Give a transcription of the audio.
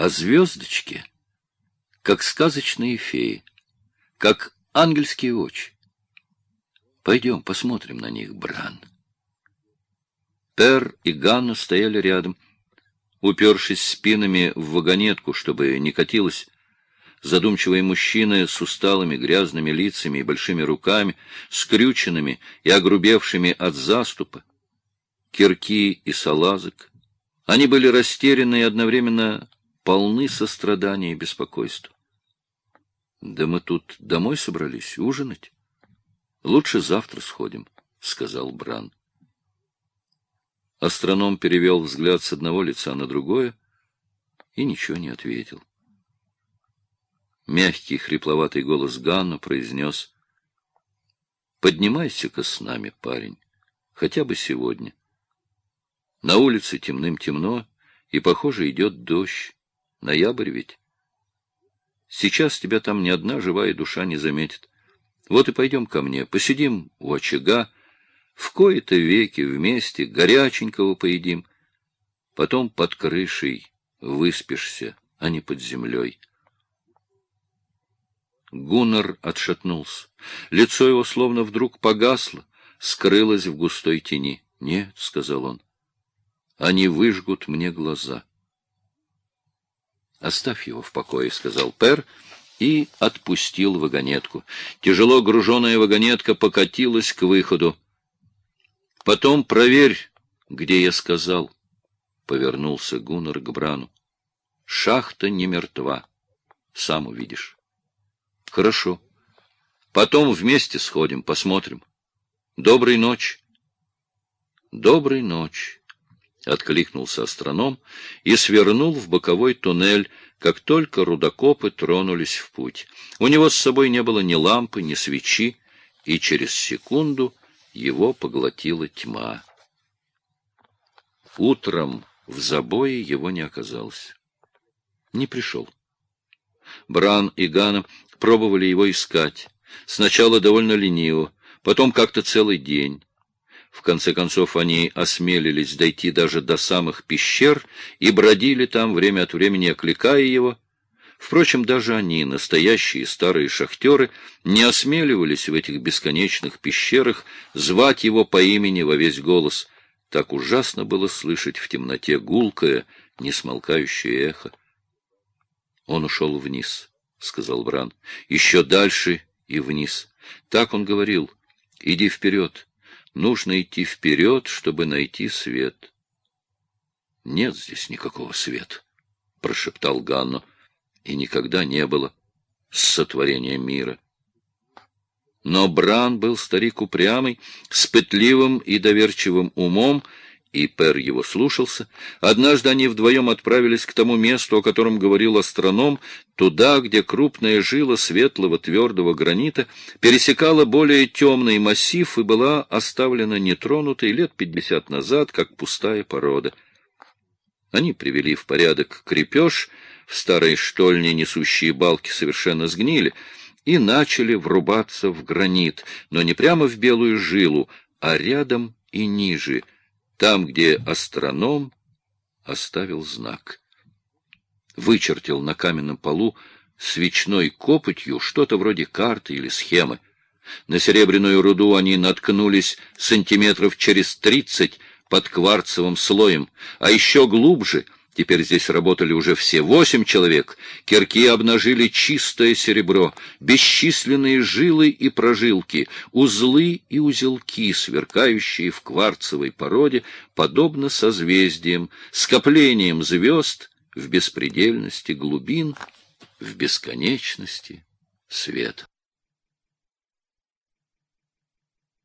А звездочки, как сказочные феи, как ангельские очи. Пойдем посмотрим на них, Бран. Пер и Ганна стояли рядом, упершись спинами в вагонетку, чтобы не катилась. Задумчивые мужчины с усталыми грязными лицами и большими руками, скрюченными и огрубевшими от заступа, кирки и салазок. Они были растеряны и одновременно полны сострадания и беспокойства. Да мы тут домой собрались ужинать. Лучше завтра сходим, — сказал Бран. Астроном перевел взгляд с одного лица на другое и ничего не ответил. Мягкий, хрипловатый голос Ганна произнес «Поднимайся-ка с нами, парень, хотя бы сегодня. На улице темным-темно, и, похоже, идет дождь. Ноябрь ведь. Сейчас тебя там ни одна живая душа не заметит. Вот и пойдем ко мне, посидим у очага, в кои-то веки вместе горяченького поедим. Потом под крышей выспишься, а не под землей. Гуннар отшатнулся. Лицо его словно вдруг погасло, скрылось в густой тени. — Нет, — сказал он, — они выжгут мне глаза. — Оставь его в покое, — сказал Пер, и отпустил вагонетку. Тяжело груженная вагонетка покатилась к выходу. Потом проверь, где я сказал, — повернулся Гуннер к Брану. Шахта не мертва, сам увидишь. Хорошо. Потом вместе сходим, посмотрим. Доброй ночи. Доброй ночи, — откликнулся астроном и свернул в боковой туннель, как только рудокопы тронулись в путь. У него с собой не было ни лампы, ни свечи, и через секунду его поглотила тьма. Утром в забое его не оказалось. Не пришел. Бран и Гана пробовали его искать. Сначала довольно лениво, потом как-то целый день. В конце концов они осмелились дойти даже до самых пещер и бродили там время от времени, окликая его — Впрочем, даже они, настоящие старые шахтеры, не осмеливались в этих бесконечных пещерах звать его по имени во весь голос. Так ужасно было слышать в темноте гулкое, несмолкающее эхо. Он ушел вниз, — сказал Бран. — Еще дальше и вниз. Так он говорил. Иди вперед. Нужно идти вперед, чтобы найти свет. — Нет здесь никакого света, — прошептал Ганно и никогда не было с сотворения мира. Но Бран был старик упрямый, с пытливым и доверчивым умом, и Пер его слушался. Однажды они вдвоем отправились к тому месту, о котором говорил астроном, туда, где крупная жила светлого твердого гранита пересекала более темный массив и была оставлена нетронутой лет пятьдесят назад, как пустая порода. Они привели в порядок крепеж, в старой штольне несущие балки совершенно сгнили и начали врубаться в гранит, но не прямо в белую жилу, а рядом и ниже, там, где астроном оставил знак. Вычертил на каменном полу свечной копотью что-то вроде карты или схемы. На серебряную руду они наткнулись сантиметров через тридцать под кварцевым слоем, а еще глубже — Теперь здесь работали уже все восемь человек. Кирки обнажили чистое серебро, бесчисленные жилы и прожилки, узлы и узелки, сверкающие в кварцевой породе, подобно созвездиям, скоплением звезд в беспредельности глубин, в бесконечности света.